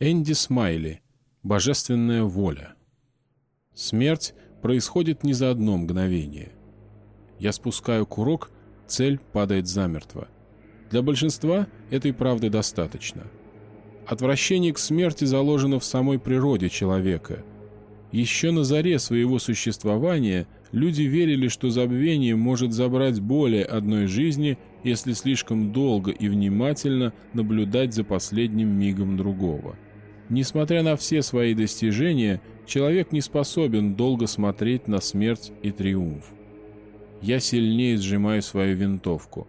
Энди Смайли. Божественная воля. Смерть происходит не за одно мгновение. Я спускаю курок, цель падает замертво. Для большинства этой правды достаточно. Отвращение к смерти заложено в самой природе человека. Еще на заре своего существования люди верили, что забвение может забрать более одной жизни, если слишком долго и внимательно наблюдать за последним мигом другого – Несмотря на все свои достижения, человек не способен долго смотреть на смерть и триумф. Я сильнее сжимаю свою винтовку.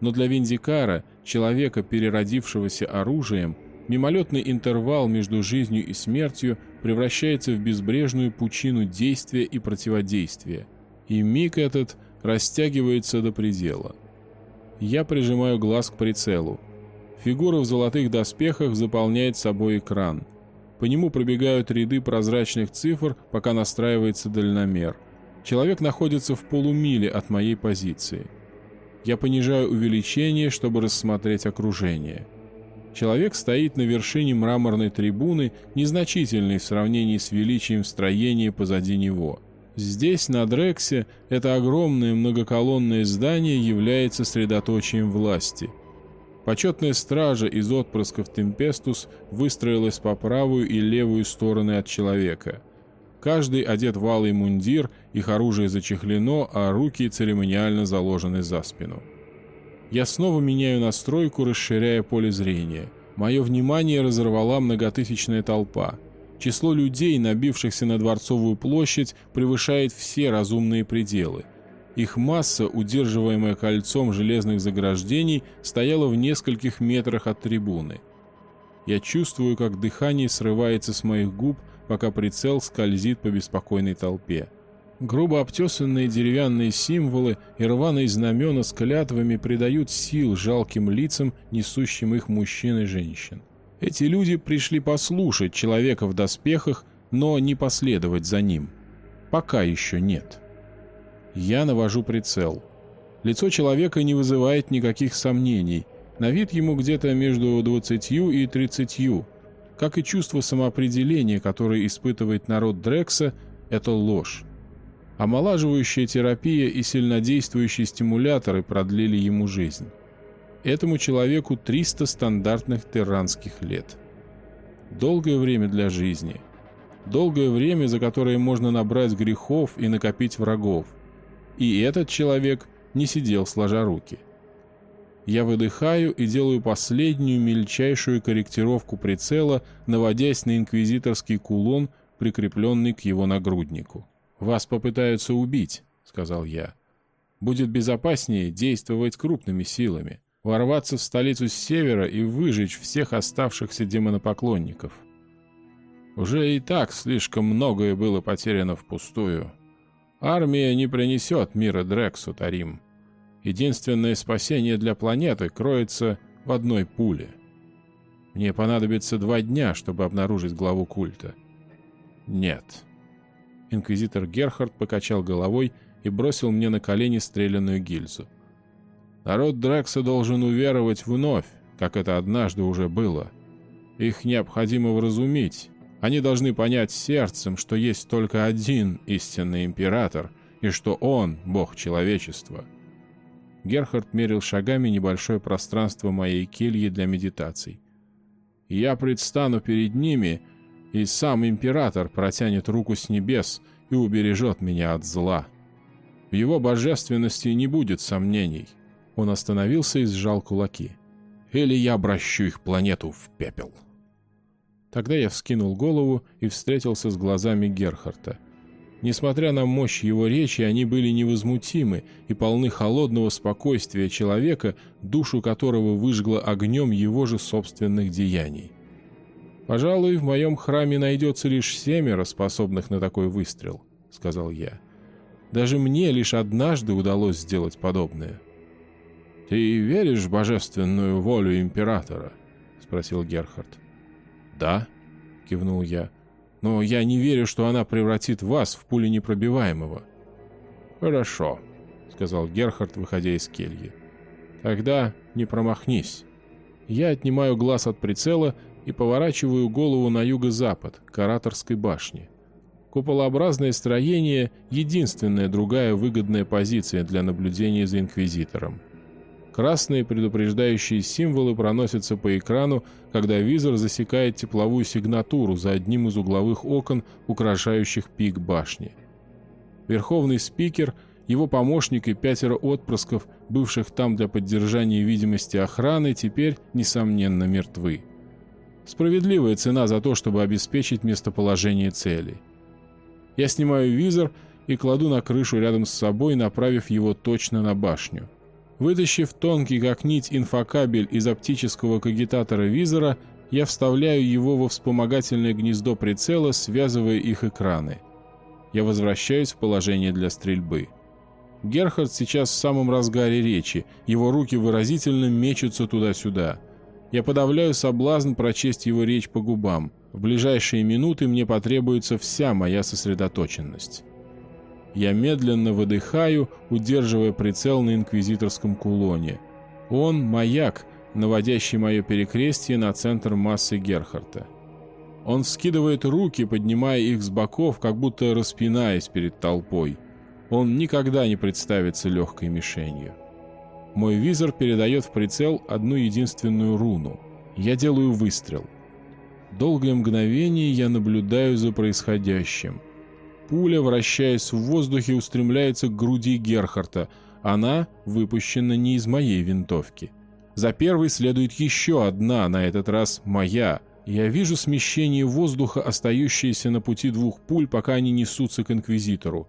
Но для Виндикара, человека, переродившегося оружием, мимолетный интервал между жизнью и смертью превращается в безбрежную пучину действия и противодействия, и миг этот растягивается до предела. Я прижимаю глаз к прицелу. Фигура в золотых доспехах заполняет собой экран. По нему пробегают ряды прозрачных цифр, пока настраивается дальномер. Человек находится в полумиле от моей позиции. Я понижаю увеличение, чтобы рассмотреть окружение. Человек стоит на вершине мраморной трибуны, незначительной в сравнении с величием строения позади него. Здесь, на Дрексе, это огромное многоколонное здание является средоточием власти – Почетная стража из отпрысков Темпестус выстроилась по правую и левую стороны от человека. Каждый одет в алый мундир, их оружие зачехлено, а руки церемониально заложены за спину. Я снова меняю настройку, расширяя поле зрения. Мое внимание разорвала многотысячная толпа. Число людей, набившихся на Дворцовую площадь, превышает все разумные пределы – их масса, удерживаемая кольцом железных заграждений, стояла в нескольких метрах от трибуны. Я чувствую, как дыхание срывается с моих губ, пока прицел скользит по беспокойной толпе. Грубо обтесанные деревянные символы и рваные знамена с клятвами придают сил жалким лицам, несущим их мужчин и женщин. Эти люди пришли послушать человека в доспехах, но не последовать за ним. Пока еще нет. Я навожу прицел. Лицо человека не вызывает никаких сомнений. На вид ему где-то между 20 и 30. Как и чувство самоопределения, которое испытывает народ Дрекса, это ложь. Омолаживающая терапия и сильнодействующие стимуляторы продлили ему жизнь. Этому человеку 300 стандартных тиранских лет. Долгое время для жизни. Долгое время, за которое можно набрать грехов и накопить врагов – и этот человек не сидел сложа руки. Я выдыхаю и делаю последнюю мельчайшую корректировку прицела, наводясь на инквизиторский кулон, прикрепленный к его нагруднику. «Вас попытаются убить», — сказал я. «Будет безопаснее действовать крупными силами, ворваться в столицу с севера и выжечь всех оставшихся демонопоклонников». Уже и так слишком многое было потеряно впустую. Армия не принесет мира Дрексу, Тарим. Единственное спасение для планеты кроется в одной пуле. Мне понадобится два дня, чтобы обнаружить главу культа. Нет. Инквизитор Герхард покачал головой и бросил мне на колени стрелянную гильзу. Народ Дрекса должен уверовать вновь, как это однажды уже было. Их необходимо вразумить, они должны понять сердцем, что есть только один истинный император, и что он — бог человечества. Герхард мерил шагами небольшое пространство моей кельи для медитаций. «Я предстану перед ними, и сам император протянет руку с небес и убережет меня от зла. В его божественности не будет сомнений». Он остановился и сжал кулаки. «Или я обращу их планету в пепел». Тогда я вскинул голову и встретился с глазами Герхарта. Несмотря на мощь его речи, они были невозмутимы и полны холодного спокойствия человека, душу которого выжгло огнем его же собственных деяний. «Пожалуй, в моем храме найдется лишь семеро, способных на такой выстрел», — сказал я. «Даже мне лишь однажды удалось сделать подобное». «Ты веришь в божественную волю императора?» — спросил Герхард. «Да», — кивнул я, — «но я не верю, что она превратит вас в пуленепробиваемого». «Хорошо», — сказал Герхард, выходя из кельи. «Тогда не промахнись». Я отнимаю глаз от прицела и поворачиваю голову на юго-запад, к ораторской башне. Куполообразное строение — единственная другая выгодная позиция для наблюдения за Инквизитором. Красные предупреждающие символы проносятся по экрану, когда визор засекает тепловую сигнатуру за одним из угловых окон, украшающих пик башни. Верховный спикер, его помощник и пятеро отпрысков, бывших там для поддержания видимости охраны, теперь, несомненно, мертвы. Справедливая цена за то, чтобы обеспечить местоположение целей. Я снимаю визор и кладу на крышу рядом с собой, направив его точно на башню. Вытащив тонкий как нить инфокабель из оптического кагитатора визора, я вставляю его во вспомогательное гнездо прицела, связывая их экраны. Я возвращаюсь в положение для стрельбы. Герхард сейчас в самом разгаре речи, его руки выразительно мечутся туда-сюда. Я подавляю соблазн прочесть его речь по губам – в ближайшие минуты мне потребуется вся моя сосредоточенность. Я медленно выдыхаю, удерживая прицел на инквизиторском кулоне. Он — маяк, наводящий мое перекрестие на центр массы Герхарта. Он вскидывает руки, поднимая их с боков, как будто распинаясь перед толпой. Он никогда не представится легкой мишенью. Мой визор передает в прицел одну единственную руну. Я делаю выстрел. Долгое мгновение я наблюдаю за происходящим. Пуля, вращаясь в воздухе, устремляется к груди Герхарта. Она выпущена не из моей винтовки. За первой следует еще одна, на этот раз моя. Я вижу смещение воздуха, остающееся на пути двух пуль, пока они несутся к Инквизитору.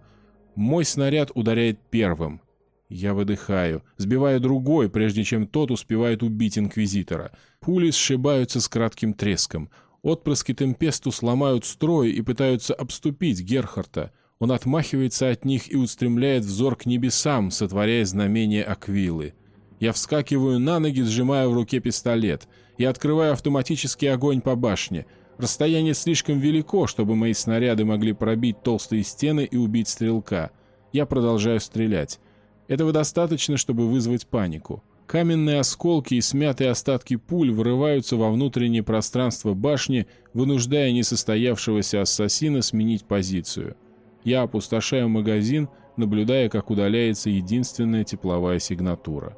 Мой снаряд ударяет первым. Я выдыхаю, сбивая другой, прежде чем тот успевает убить Инквизитора. Пули сшибаются с кратким треском — Отпрыски Темпесту сломают строй и пытаются обступить Герхарта. Он отмахивается от них и устремляет взор к небесам, сотворяя знамение Аквилы. Я вскакиваю на ноги, сжимая в руке пистолет. и открываю автоматический огонь по башне. Расстояние слишком велико, чтобы мои снаряды могли пробить толстые стены и убить стрелка. Я продолжаю стрелять. Этого достаточно, чтобы вызвать панику. Каменные осколки и смятые остатки пуль вырываются во внутреннее пространство башни, вынуждая несостоявшегося ассасина сменить позицию. Я опустошаю магазин, наблюдая, как удаляется единственная тепловая сигнатура.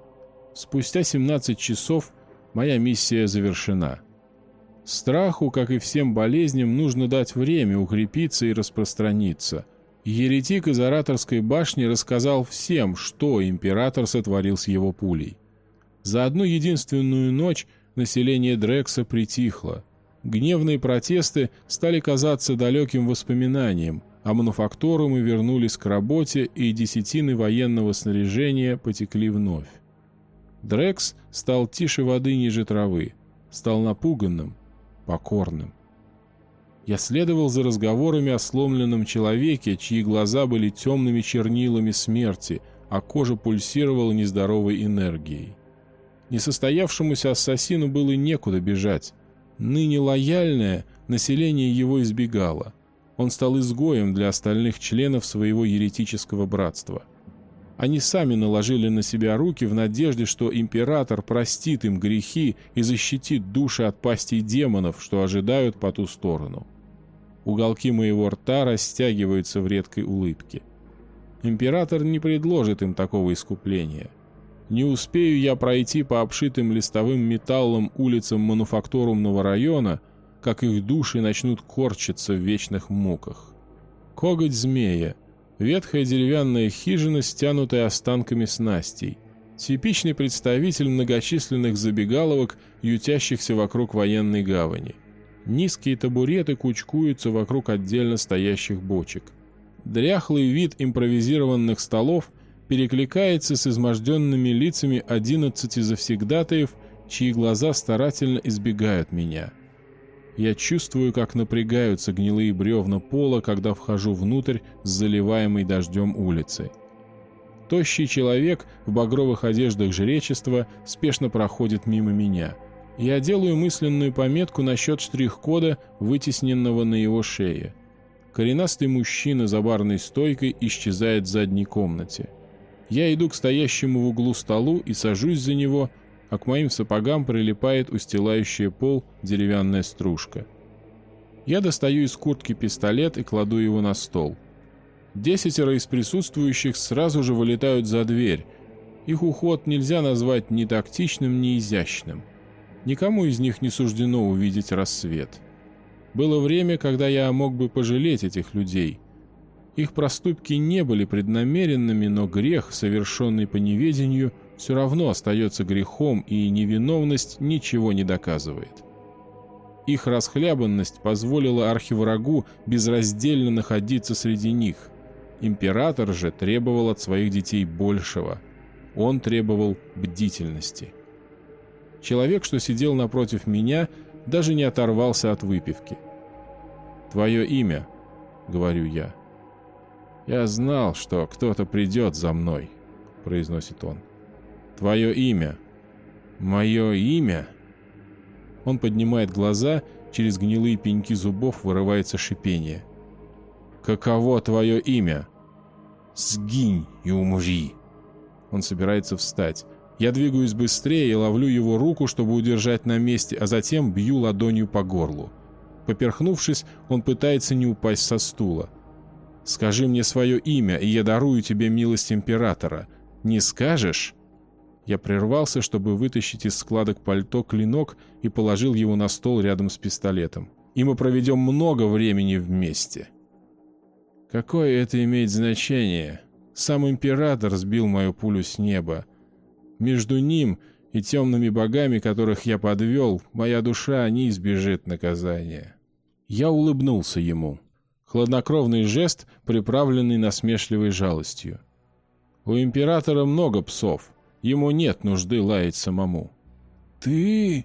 Спустя 17 часов моя миссия завершена. Страху, как и всем болезням, нужно дать время укрепиться и распространиться. Еретик из Ораторской башни рассказал всем, что император сотворил с его пулей. За одну единственную ночь население Дрекса притихло. Гневные протесты стали казаться далеким воспоминанием, а мануфакторумы вернулись к работе, и десятины военного снаряжения потекли вновь. Дрекс стал тише воды ниже травы, стал напуганным, покорным. Я следовал за разговорами о сломленном человеке, чьи глаза были темными чернилами смерти, а кожа пульсировала нездоровой энергией. Несостоявшемуся ассасину было некуда бежать. Ныне лояльное население его избегало. Он стал изгоем для остальных членов своего еретического братства. Они сами наложили на себя руки в надежде, что император простит им грехи и защитит души от пастей демонов, что ожидают по ту сторону. Уголки моего рта растягиваются в редкой улыбке. Император не предложит им такого искупления. Не успею я пройти по обшитым листовым металлом улицам мануфактурумного района, как их души начнут корчиться в вечных муках. Коготь змея. Ветхая деревянная хижина, стянутая останками снастей. Типичный представитель многочисленных забегаловок, ютящихся вокруг военной гавани. Низкие табуреты кучкуются вокруг отдельно стоящих бочек. Дряхлый вид импровизированных столов перекликается с изможденными лицами одиннадцати завсегдатаев, чьи глаза старательно избегают меня. Я чувствую, как напрягаются гнилые бревна пола, когда вхожу внутрь с заливаемой дождем улицы. Тощий человек в багровых одеждах жречества спешно проходит мимо меня. Я делаю мысленную пометку насчет штрих-кода, вытесненного на его шее. Коренастый мужчина за барной стойкой исчезает в задней комнате. Я иду к стоящему в углу столу и сажусь за него, а к моим сапогам прилипает устилающая пол деревянная стружка. Я достаю из куртки пистолет и кладу его на стол. Десятеро из присутствующих сразу же вылетают за дверь. Их уход нельзя назвать ни тактичным, ни изящным. Никому из них не суждено увидеть рассвет. Было время, когда я мог бы пожалеть этих людей. Их проступки не были преднамеренными, но грех, совершенный по неведению, все равно остается грехом, и невиновность ничего не доказывает. Их расхлябанность позволила архиврагу безраздельно находиться среди них. Император же требовал от своих детей большего. Он требовал бдительности. Человек, что сидел напротив меня, даже не оторвался от выпивки. «Твое имя», — говорю я. «Я знал, что кто-то придет за мной», — произносит он. «Твое имя». «Мое имя?» Он поднимает глаза, через гнилые пеньки зубов вырывается шипение. «Каково твое имя?» «Сгинь и умри!» Он собирается встать. Я двигаюсь быстрее и ловлю его руку, чтобы удержать на месте, а затем бью ладонью по горлу. Поперхнувшись, он пытается не упасть со стула. «Скажи мне свое имя, и я дарую тебе милость императора. Не скажешь?» Я прервался, чтобы вытащить из складок пальто клинок и положил его на стол рядом с пистолетом. И мы проведем много времени вместе. Какое это имеет значение? Сам император сбил мою пулю с неба. Между ним и темными богами, которых я подвел, моя душа не избежит наказания. Я улыбнулся ему. Хладнокровный жест, приправленный насмешливой жалостью. У императора много псов — Ему нет нужды лаять самому. «Ты...»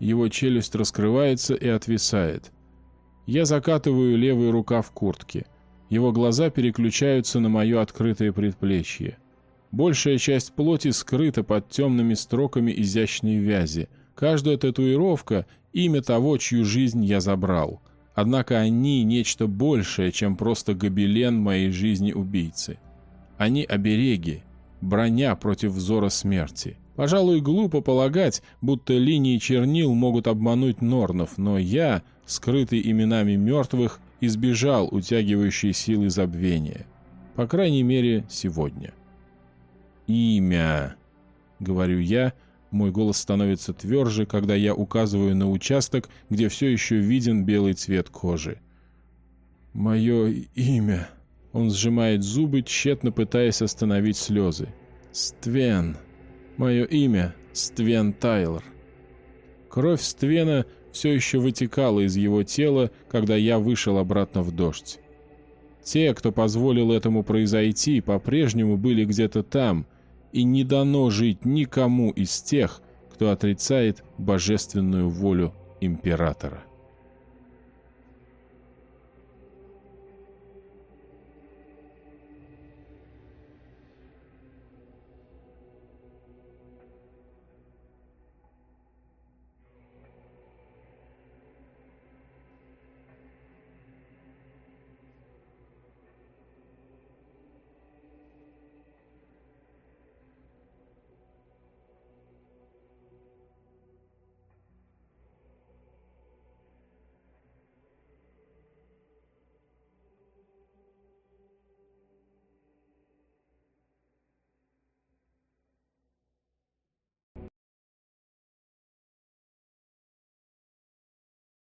Его челюсть раскрывается и отвисает. Я закатываю левую рука в куртке. Его глаза переключаются на мое открытое предплечье. Большая часть плоти скрыта под темными строками изящной вязи. Каждая татуировка — имя того, чью жизнь я забрал. Однако они — нечто большее, чем просто гобелен моей жизни убийцы. Они — обереги, броня против взора смерти. Пожалуй, глупо полагать, будто линии чернил могут обмануть Норнов, но я, скрытый именами мертвых, избежал утягивающей силы забвения. По крайней мере, сегодня. «Имя», — говорю я, мой голос становится тверже, когда я указываю на участок, где все еще виден белый цвет кожи. «Мое имя», он сжимает зубы, тщетно пытаясь остановить слезы. «Ствен. Мое имя Ствен Тайлор». Кровь Ствена все еще вытекала из его тела, когда я вышел обратно в дождь. Те, кто позволил этому произойти, по-прежнему были где-то там, и не дано жить никому из тех, кто отрицает божественную волю императора.